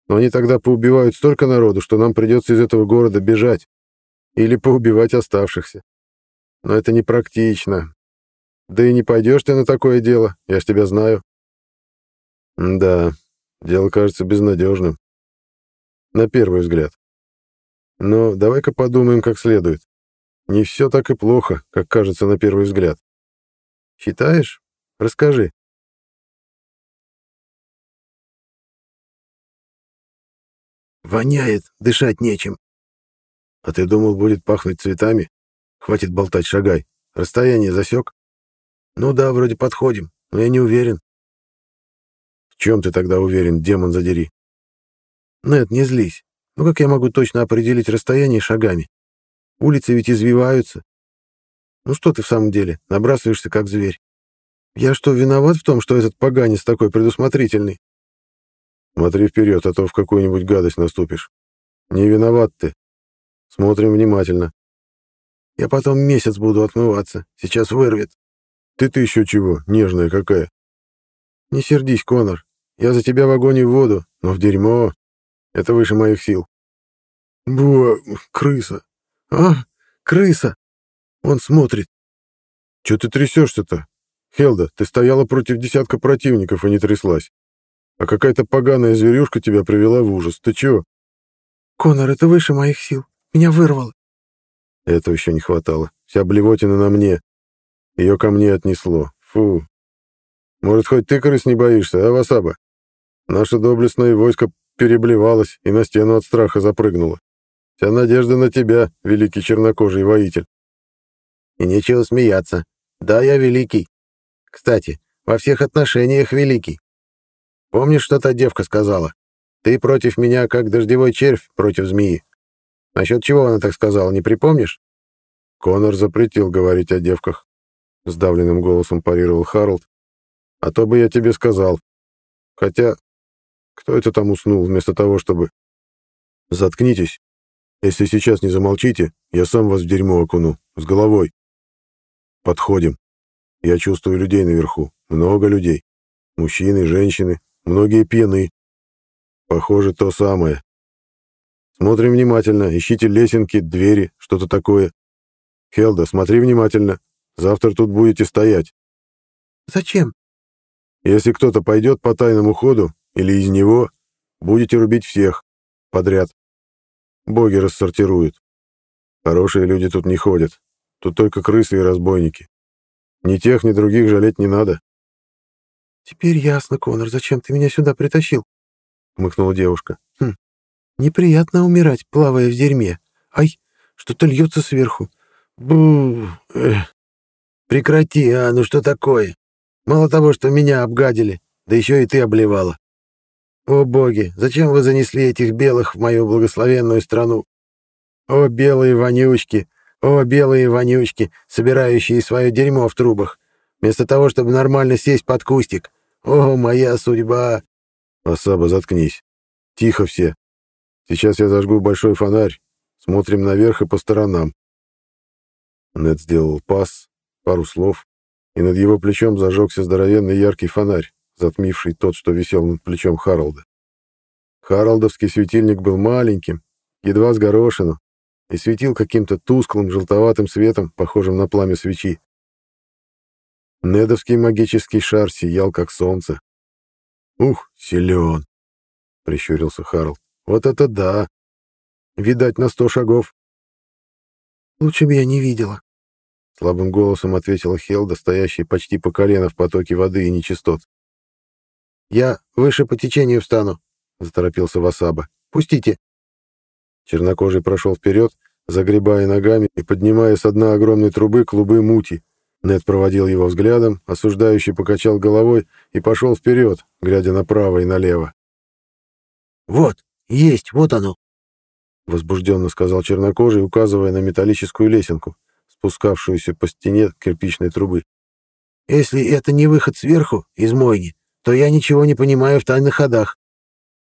Но они тогда поубивают столько народу, что нам придется из этого города бежать. Или поубивать оставшихся. Но это непрактично. Да и не пойдешь ты на такое дело, я ж тебя знаю.
Да, дело кажется безнадежным. На первый взгляд. Но давай-ка подумаем как следует. Не все так и плохо, как кажется на первый взгляд.
Считаешь? Расскажи. Воняет, дышать нечем. А ты думал, будет пахнуть цветами? Хватит болтать, шагай. Расстояние засек? Ну да, вроде подходим, но я не уверен
чем ты тогда уверен, демон задери?
Нет, не злись. Ну как я могу точно определить расстояние шагами? Улицы ведь извиваются. Ну что ты в самом деле, набрасываешься как зверь? Я что, виноват в том, что этот поганец такой предусмотрительный?
Смотри вперед, а то в какую-нибудь гадость наступишь. Не виноват ты. Смотрим внимательно.
Я потом месяц буду отмываться. Сейчас вырвет.
Ты-то еще чего, нежная какая.
Не сердись, Конор. Я за тебя в огонь и в воду, но в дерьмо. Это выше моих сил. Бу, крыса. А, крыса. Он смотрит.
Че ты трясешься-то? Хелда, ты стояла против десятка противников и не тряслась. А какая-то поганая зверюшка тебя привела в ужас. Ты чего?
Конор, это выше моих сил. Меня вырвало.
Этого еще не хватало. Вся блевотина на мне. Ее ко мне отнесло. Фу. Может, хоть ты крыс не боишься, а, Васаба? Наше доблестное войско переблевалось и на стену от страха запрыгнуло. Вся надежда на тебя, великий чернокожий воитель.
И нечего смеяться.
Да, я великий. Кстати, во всех отношениях великий. Помнишь, что та девка сказала? Ты против меня, как дождевой червь против змеи. Насчет чего она так сказала, не припомнишь? Конор запретил говорить о девках. Сдавленным голосом парировал Харалд. А то бы я тебе сказал. Хотя, кто это там уснул вместо того, чтобы... Заткнитесь. Если сейчас не замолчите, я сам вас в дерьмо окуну. С головой. Подходим. Я чувствую людей наверху. Много людей. Мужчины, женщины. Многие пьяны. Похоже, то самое. Смотрим внимательно. Ищите лесенки, двери, что-то такое. Хелда, смотри внимательно. Завтра тут будете стоять.
Зачем?
Если кто-то пойдет по тайному ходу или из него, будете рубить всех подряд. Боги рассортируют. Хорошие люди тут не ходят. Тут только крысы и разбойники. Ни тех, ни других жалеть не надо.
Теперь ясно, Конор, зачем ты меня сюда притащил, хмыкнула девушка. Хм. Неприятно умирать, плавая в дерьме. Ай, что-то льется сверху. Бу. Эх.
Прекрати, а, ну что такое? Мало того, что меня обгадили, да еще и ты обливала. О боги, зачем вы занесли этих белых в мою благословенную страну? О, белые вонючки, о, белые вонючки, собирающие свое дерьмо в трубах, вместо того, чтобы нормально сесть под кустик. О, моя судьба! Асаба, заткнись. Тихо все. Сейчас я зажгу большой фонарь. Смотрим наверх и по сторонам. Нед сделал пас, пару слов, и над его плечом зажегся здоровенный яркий фонарь, затмивший тот, что висел над плечом Харалда. Харалдовский светильник был маленьким, едва с горошину, и светил каким-то тусклым желтоватым светом, похожим на пламя свечи. Недовский магический шар сиял, как солнце. «Ух, силен!» — прищурился Харалд. «Вот это да! Видать, на сто шагов!»
«Лучше бы я не видела»,
Слабым голосом ответила Хелда, стоящая почти по колено в потоке воды и нечистот. «Я выше по течению встану», — заторопился Васаба. «Пустите». Чернокожий прошел вперед, загребая ногами и поднимая с дна огромной трубы клубы мути. Нед проводил его взглядом, осуждающий покачал головой и пошел вперед, глядя направо и налево.
«Вот, есть, вот оно!»
— возбужденно сказал чернокожий, указывая на металлическую лесенку спускавшуюся по стене кирпичной трубы.
«Если это не выход сверху, из мойни, то я ничего не понимаю в тайных ходах».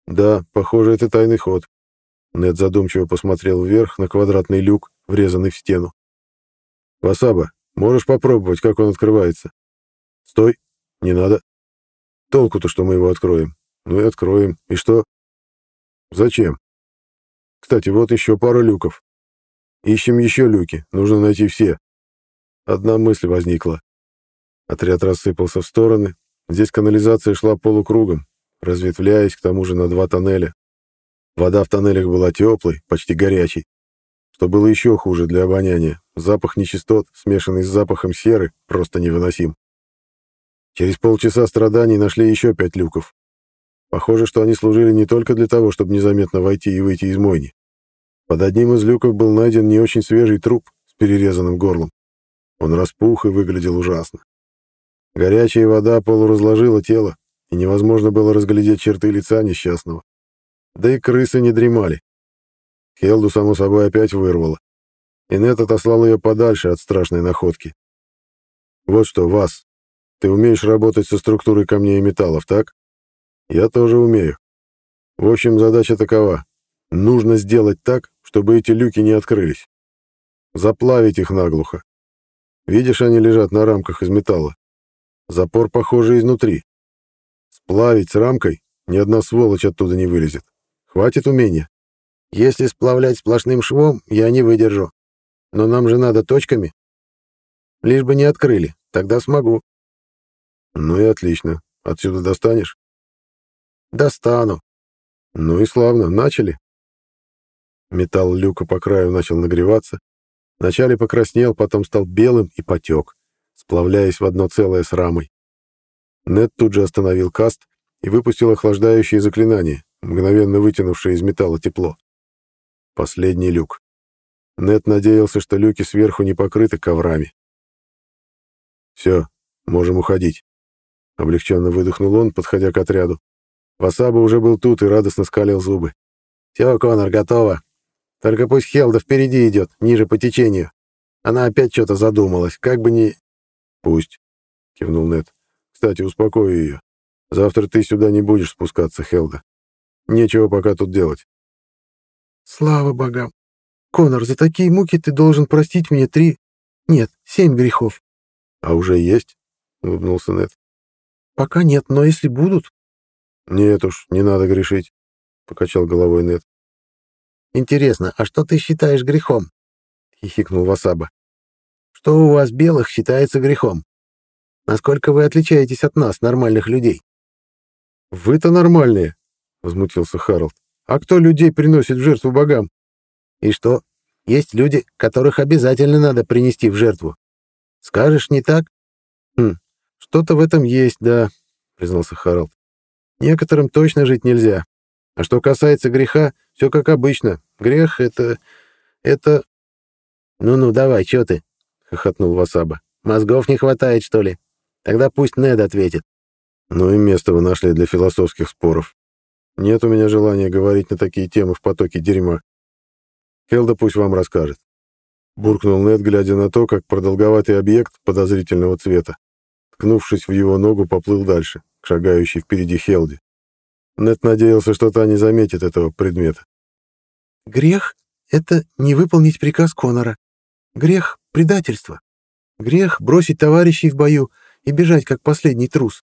«Да, похоже, это тайный ход». Нед задумчиво посмотрел вверх на квадратный люк, врезанный в стену. «Васаба, можешь попробовать, как он открывается?» «Стой, не надо. Толку-то, что мы его откроем. Ну и откроем. И что?» «Зачем?» «Кстати, вот еще пара люков. Ищем еще люки, нужно найти все. Одна мысль возникла. Отряд рассыпался в стороны. Здесь канализация шла полукругом, разветвляясь к тому же на два тоннеля. Вода в тоннелях была теплой, почти горячей. Что было еще хуже для обоняния. Запах нечистот, смешанный с запахом серы, просто невыносим. Через полчаса страданий нашли еще пять люков. Похоже, что они служили не только для того, чтобы незаметно войти и выйти из мойни. Под одним из люков был найден не очень свежий труп с перерезанным горлом. Он распух и выглядел ужасно. Горячая вода полуразложила тело, и невозможно было разглядеть черты лица несчастного. Да и крысы не дремали. Хелду, само собой, опять вырвало. Инет отослал ее подальше от страшной находки. «Вот что, Вас, ты умеешь работать со структурой камней и металлов, так? Я тоже умею. В общем, задача такова. Нужно сделать так, чтобы эти люки не открылись. Заплавить их наглухо. Видишь, они лежат на рамках из металла. Запор, похоже, изнутри. Сплавить с рамкой, ни одна сволочь оттуда не вылезет. Хватит умения. Если сплавлять сплошным швом, я не выдержу. Но нам же надо точками. Лишь бы не открыли, тогда смогу. Ну и отлично. Отсюда достанешь? Достану. Ну и славно, начали. Металл люка по краю начал нагреваться. Вначале покраснел, потом стал белым и потек, сплавляясь в одно целое с рамой. Нед тут же остановил каст и выпустил охлаждающее заклинание, мгновенно вытянувшее из металла тепло. Последний люк. Нед надеялся, что люки сверху не покрыты коврами. Все, можем уходить. Облегченно выдохнул он, подходя к отряду. Васаба уже был тут и радостно скалил зубы.
«Все, Конор, готово. Только пусть Хелда впереди идет, ниже по течению. Она опять что-то задумалась, как бы не...»
«Пусть», — кивнул Нед. «Кстати, успокой ее. Завтра ты сюда не будешь спускаться, Хелда. Нечего пока тут делать».
«Слава богам! Конор, за такие муки ты должен простить мне три... Нет, семь грехов».
«А уже есть?» — улыбнулся Нед.
«Пока нет, но если будут...»
«Нет уж, не надо грешить», — покачал головой Нед.
«Интересно, а что ты считаешь грехом?» — хихикнул Васаба. «Что у вас, белых, считается грехом? Насколько вы отличаетесь от нас, нормальных людей?»
«Вы-то нормальные», — возмутился Харалд. «А кто людей приносит в жертву богам?»
«И что? Есть люди, которых обязательно надо принести в жертву. Скажешь, не так?»
«Хм, что-то в этом есть, да», — признался Харалд. «Некоторым точно жить нельзя. А что касается греха, все как обычно. Грех — это... это...»
«Ну-ну, давай, что ты?» — хохотнул Васаба. «Мозгов не хватает, что ли? Тогда пусть Нед ответит».
«Ну и место вы нашли для философских споров. Нет у меня желания говорить на такие темы в потоке дерьма. Хелда пусть вам расскажет». Буркнул Нед, глядя на то, как продолговатый объект подозрительного цвета, ткнувшись в его ногу, поплыл дальше, к шагающей впереди Хелде. Нед надеялся, что та не заметит этого предмета.
«Грех — это не выполнить приказ Конора. Грех — предательство. Грех — бросить товарищей в бою и бежать, как последний трус.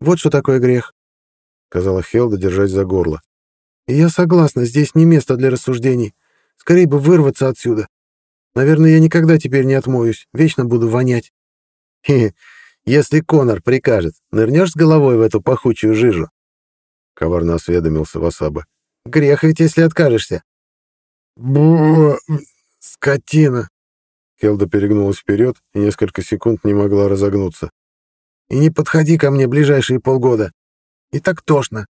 Вот что такое грех», — сказала Хелда, держась за горло. «И я согласна, здесь не место для рассуждений. Скорее бы вырваться отсюда. Наверное, я никогда теперь не отмоюсь, вечно буду вонять».
«Хе, если Конор прикажет, нырнешь с головой в эту пахучую жижу?» Коварно осведомился Васаба. «Грех ведь, если откажешься».
«Бу... скотина!»
Хелда перегнулась вперед и несколько секунд не могла разогнуться.
«И не подходи ко мне ближайшие полгода. И так тошно.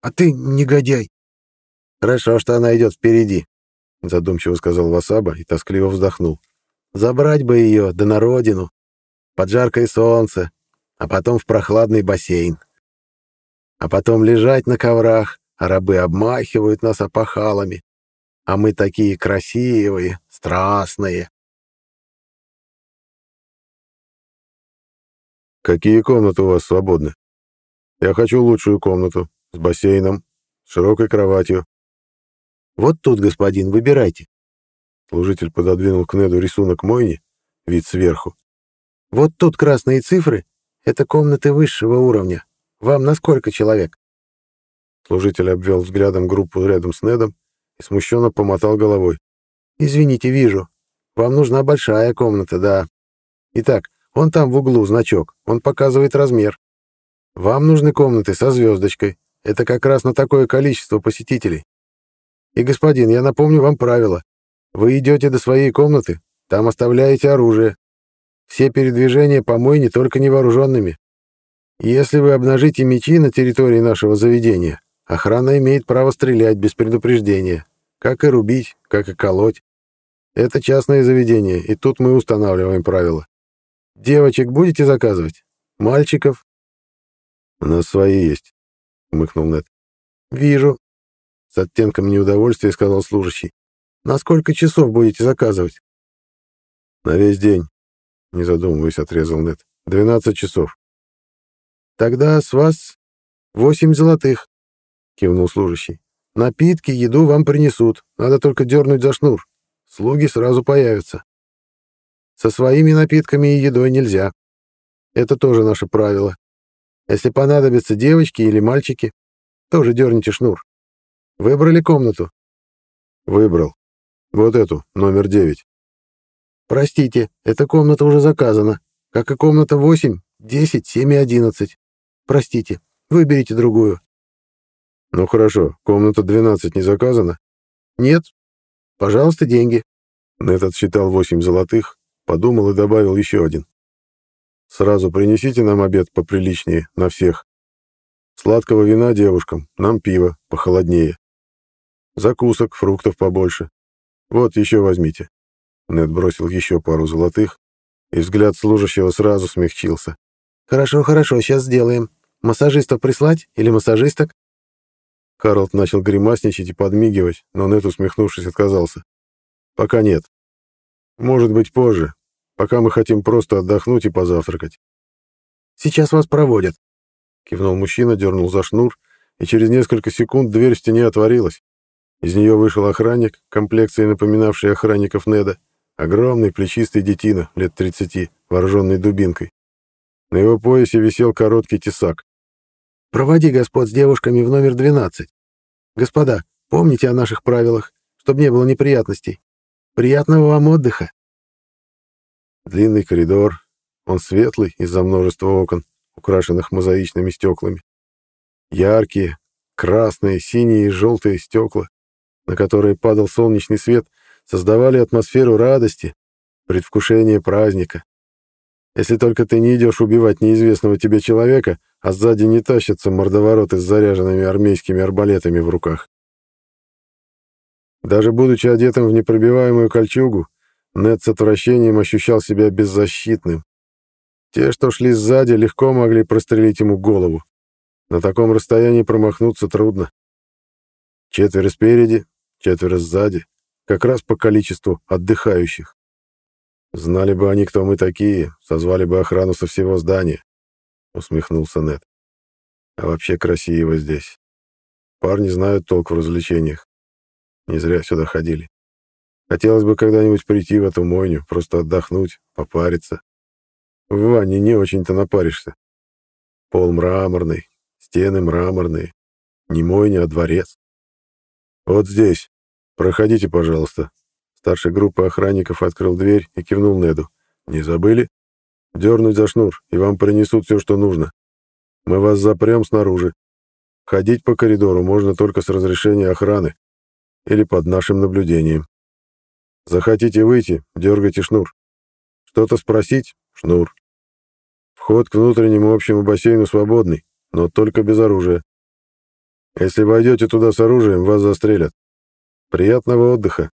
А ты негодяй».
«Хорошо, что она идет впереди», — задумчиво сказал Васаба и тоскливо вздохнул. «Забрать бы ее, да на родину, под жаркое солнце, а потом в прохладный бассейн. А потом лежать на коврах, а рабы обмахивают нас опахалами, а мы такие красивые, страстные».
«Какие комнаты у вас свободны? Я хочу лучшую комнату, с бассейном, с широкой кроватью».
«Вот тут, господин, выбирайте».
Служитель пододвинул к Неду рисунок Мойни, вид сверху.
«Вот тут красные цифры — это комнаты высшего уровня. Вам на сколько человек?»
Служитель обвел взглядом группу рядом с Недом и смущенно помотал головой.
«Извините, вижу. Вам нужна большая комната, да. Итак, он там в углу значок, он показывает размер. Вам нужны комнаты со звездочкой. Это как раз на такое количество посетителей. И, господин, я напомню вам правило. Вы идете до своей комнаты, там оставляете оружие. Все передвижения помой не только невооруженными. Если вы обнажите мечи на территории нашего заведения, охрана имеет право стрелять без предупреждения. Как и рубить, как и колоть. Это частное заведение, и тут мы устанавливаем правила. Девочек будете заказывать? Мальчиков?
У нас свои есть, умыкнул Нед.
Вижу. С оттенком неудовольствия сказал служащий. На сколько часов будете заказывать?
На весь день, не задумываясь, отрезал Нед. Двенадцать часов.
Тогда с вас восемь золотых, кивнул служащий. Напитки, еду вам принесут. Надо только дернуть за шнур. Слуги сразу появятся. Со своими напитками и едой нельзя. Это тоже наше правило. Если понадобятся девочки или мальчики, тоже дерните шнур. Выбрали комнату?
Выбрал. Вот эту, номер девять.
Простите, эта комната уже заказана, как и комната 8, 10, 7 и 11. Простите, выберите другую.
Ну хорошо, комната 12 не заказана?
Нет. Пожалуйста, деньги.
Нет отсчитал 8 золотых, Подумал и добавил еще один. Сразу принесите нам обед поприличнее, на всех. Сладкого вина девушкам, нам пиво, похолоднее. Закусок, фруктов побольше. Вот еще возьмите. Нед бросил еще пару золотых, И взгляд служащего сразу смягчился.
«Хорошо, хорошо, сейчас сделаем. Массажистов прислать или массажисток?»
Карлт начал гримасничать и подмигивать, но Нет, усмехнувшись, отказался. «Пока нет. Может быть, позже, пока мы хотим просто отдохнуть и позавтракать».
«Сейчас вас проводят», —
кивнул мужчина, дернул за шнур, и через несколько секунд дверь в стене отворилась. Из нее вышел охранник, комплекцией напоминавший охранников Неда, огромный плечистый детина, лет 30, вооруженный дубинкой. На его поясе висел короткий тесак.
«Проводи господ с девушками в номер 12. Господа, помните о наших правилах, чтобы не было неприятностей. Приятного вам отдыха!»
Длинный коридор, он светлый из-за множества окон, украшенных мозаичными стеклами. Яркие, красные, синие и желтые стекла, на которые падал солнечный свет, создавали атмосферу радости, предвкушения праздника. Если только ты не идешь убивать неизвестного тебе человека, а сзади не тащатся мордовороты с заряженными армейскими арбалетами в руках. Даже будучи одетым в непробиваемую кольчугу, Нед с отвращением ощущал себя беззащитным. Те, что шли сзади, легко могли прострелить ему голову. На таком расстоянии промахнуться трудно. Четверо спереди, четверо сзади, как раз по количеству отдыхающих. Знали бы они, кто мы такие, созвали бы охрану со всего здания, — усмехнулся Нед. А вообще красиво здесь. Парни знают толк в развлечениях. Не зря сюда ходили. Хотелось бы когда-нибудь прийти в эту мойню, просто отдохнуть, попариться. В ванне не очень-то напаришься. Пол мраморный, стены мраморные. Не мойня, а дворец. Вот здесь. Проходите, пожалуйста. Старший группы охранников открыл дверь и кивнул Неду. Не забыли? Дернуть за шнур, и вам принесут все, что нужно. Мы вас запрем снаружи. Ходить по коридору можно только с разрешения охраны или под нашим наблюдением. Захотите выйти, дергайте шнур. Что-то спросить — шнур. Вход к внутреннему общему бассейну свободный, но только без оружия. Если войдете туда с оружием, вас застрелят. Приятного отдыха.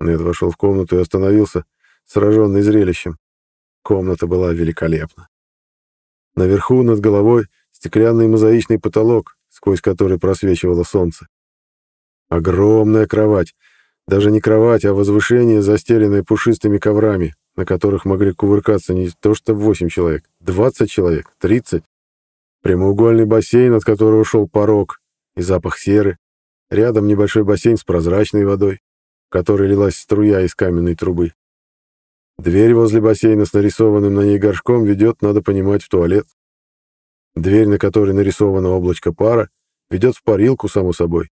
Нед вошел в комнату и остановился, сраженный зрелищем. Комната была великолепна. Наверху, над головой, стеклянный мозаичный потолок, сквозь который просвечивало солнце. Огромная кровать. Даже не кровать, а возвышение, застеленное пушистыми коврами, на которых могли кувыркаться не то что 8 человек, 20 человек, 30. Прямоугольный бассейн, от которого шел порог, и запах серы. Рядом небольшой бассейн с прозрачной водой, в которой лилась струя из каменной трубы. Дверь возле бассейна с нарисованным на ней горшком ведет, надо понимать, в туалет. Дверь, на которой нарисовано облачко пара, ведет в парилку, само собой.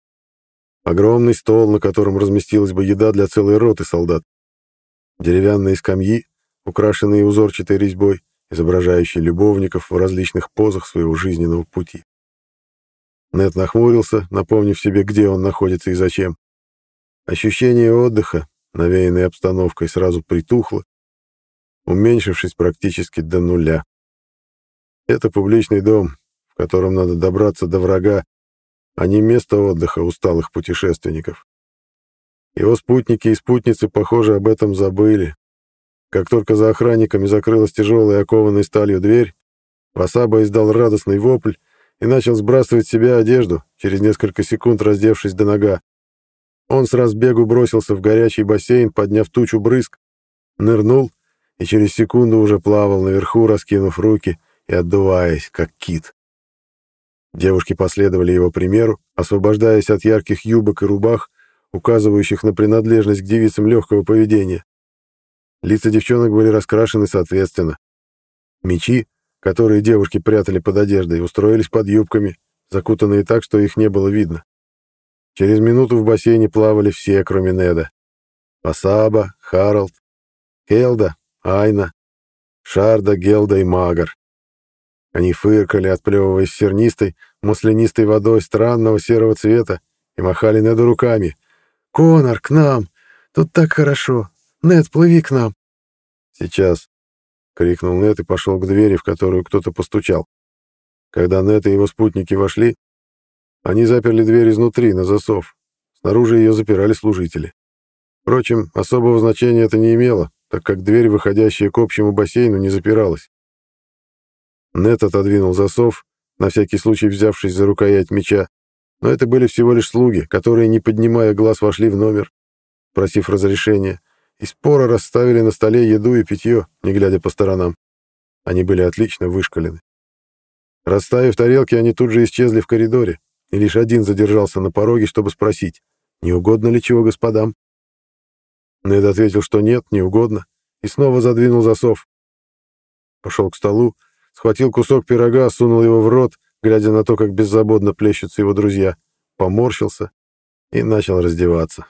Огромный стол, на котором разместилась бы еда для целой роты солдат. Деревянные скамьи, украшенные узорчатой резьбой, изображающие любовников в различных позах своего жизненного пути. Нет нахмурился, напомнив себе, где он находится и зачем. Ощущение отдыха, навеянной обстановкой, сразу притухло, уменьшившись практически до нуля. Это публичный дом, в котором надо добраться до врага, а не место отдыха усталых путешественников. Его спутники и спутницы, похоже, об этом забыли. Как только за охранниками закрылась тяжелая окованной сталью дверь, Васаба издал радостный вопль и начал сбрасывать с себя одежду, через несколько секунд раздевшись до нога. Он с разбегу бросился в горячий бассейн, подняв тучу брызг, нырнул и через секунду уже плавал наверху, раскинув руки и отдуваясь, как кит. Девушки последовали его примеру, освобождаясь от ярких юбок и рубах, указывающих на принадлежность к девицам легкого поведения. Лица девчонок были раскрашены соответственно. Мечи, которые девушки прятали под одеждой, устроились под юбками, закутанные так, что их не было видно. Через минуту в бассейне плавали все, кроме Неда. Пасаба, Харалд, Хелда, Айна, Шарда, Гелда и Магар. Они фыркали, отплевываясь сернистой, маслянистой водой странного серого цвета и махали Неду руками. «Конор, к нам! Тут так хорошо! Нед, плыви к нам!» «Сейчас!» — крикнул Нед и пошел к двери, в которую кто-то постучал. Когда Нед и его спутники вошли, они заперли дверь изнутри, на засов. Снаружи ее запирали служители. Впрочем, особого значения это не имело. так как дверь, выходящая к общему бассейну, не запиралась. Нет отодвинул засов, на всякий случай взявшись за рукоять меча, но это были всего лишь слуги, которые, не поднимая глаз, вошли в номер, просив разрешения, и споро расставили на столе еду и питье, не глядя по сторонам. Они были отлично вышкалены. Расставив тарелки, они тут же исчезли в коридоре, и лишь один задержался на пороге, чтобы спросить, не угодно ли чего господам. Нед ответил, что нет, не угодно, и снова задвинул засов. Пошел к столу, схватил кусок пирога, сунул его в рот, глядя на то, как беззаботно плещутся его друзья, поморщился и начал раздеваться.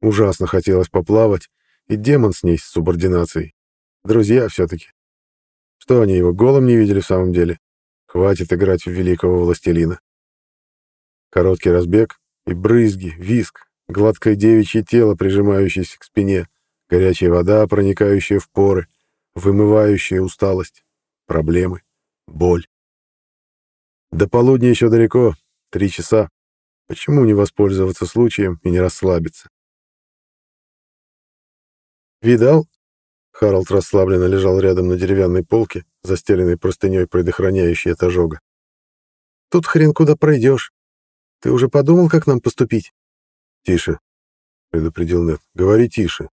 Ужасно хотелось поплавать, и демон с ней, с субординацией. Друзья все-таки. Что они его голым не видели в самом деле? Хватит играть в великого властелина. Короткий разбег и брызги, виск, гладкое девичье тело, прижимающееся к спине, горячая вода, проникающая в поры, вымывающая усталость, проблемы, боль. До полудня еще далеко, три часа. Почему не воспользоваться случаем и не расслабиться? «Видал?» Харалд расслабленно лежал рядом на деревянной полке, застеленной простыней, предохраняющей от ожога. «Тут хрен куда пройдешь. Ты уже подумал, как нам поступить?» «Тише», — предупредил Нед. «Говори тише».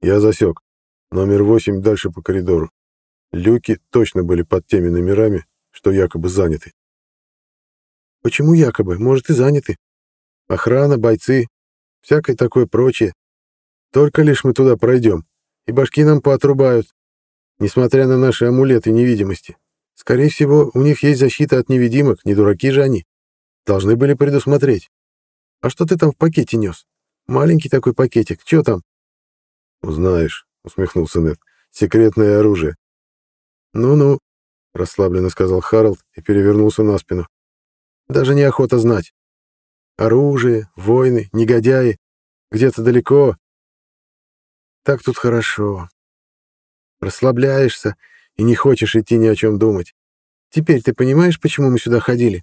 Я засек. Номер восемь дальше по коридору. Люки точно были под теми номерами, что якобы заняты.
Почему якобы? Может, и заняты. Охрана, бойцы, всякое такое прочее. Только лишь мы туда пройдем, и башки нам поотрубают, несмотря на наши амулеты невидимости. Скорее всего, у них есть защита от невидимок, не дураки же они. Должны были предусмотреть. А что ты там в пакете нес? Маленький такой пакетик, что там?
Узнаешь, усмехнулся Нед. Секретное оружие.
Ну-ну, расслабленно сказал Харалд и перевернулся на спину. Даже неохота знать. Оружие, войны, негодяи. Где-то далеко. Так тут хорошо. Расслабляешься и не хочешь идти ни о чем думать. Теперь ты понимаешь, почему мы сюда ходили?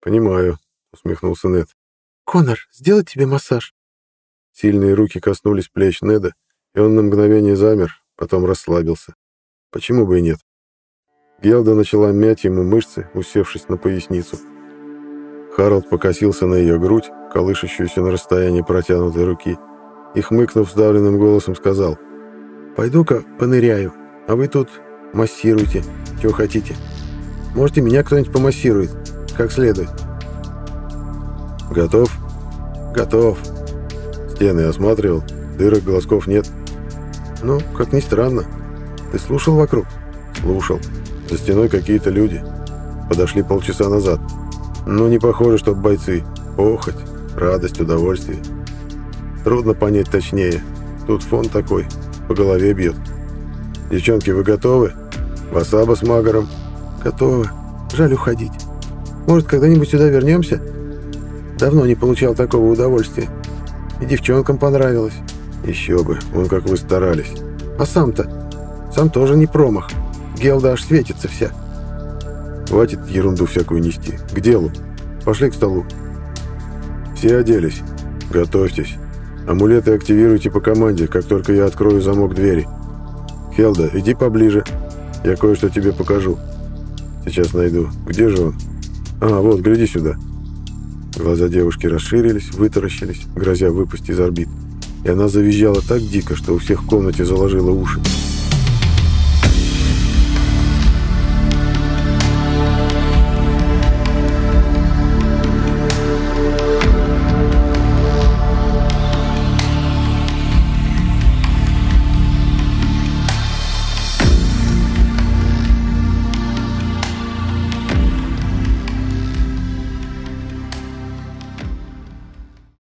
Понимаю, усмехнулся Нед.
Конор, сделать тебе массаж?
Сильные руки коснулись плеч Неда, и он на мгновение замер, потом расслабился. Почему бы и нет? Гелда начала мять ему мышцы, усевшись на поясницу. Харалд покосился на ее грудь, колышущуюся на расстоянии протянутой руки, и, хмыкнув сдавленным голосом, сказал, «Пойду-ка поныряю, а вы тут массируйте, чего хотите. Можете меня кто-нибудь помассирует, как следует». «Готов?»
«Готов».
«Стены осматривал, дырок, глазков нет».
«Ну, как ни странно. Ты слушал вокруг?»
«Слушал». За стеной какие-то люди. Подошли полчаса назад. Но не похоже, что бойцы. Похоть, радость, удовольствие. Трудно понять точнее. Тут фон такой, по голове бьет. Девчонки, вы готовы? Васаба с Магаром?
Готовы. Жаль уходить. Может, когда-нибудь сюда вернемся? Давно не получал такого удовольствия. И девчонкам понравилось.
Еще бы, он как вы старались.
А сам-то? Сам тоже не промах. Гелда аж светится вся.
Хватит ерунду всякую нести. К делу. Пошли к столу. Все оделись. Готовьтесь. Амулеты активируйте по команде, как только я открою замок двери. Хелда, иди поближе. Я кое-что тебе покажу. Сейчас найду. Где же он? А, вот, гляди сюда. Глаза девушки расширились, вытаращились, грозя выпасть из орбит. И она завизжала так дико, что у всех в комнате заложило уши.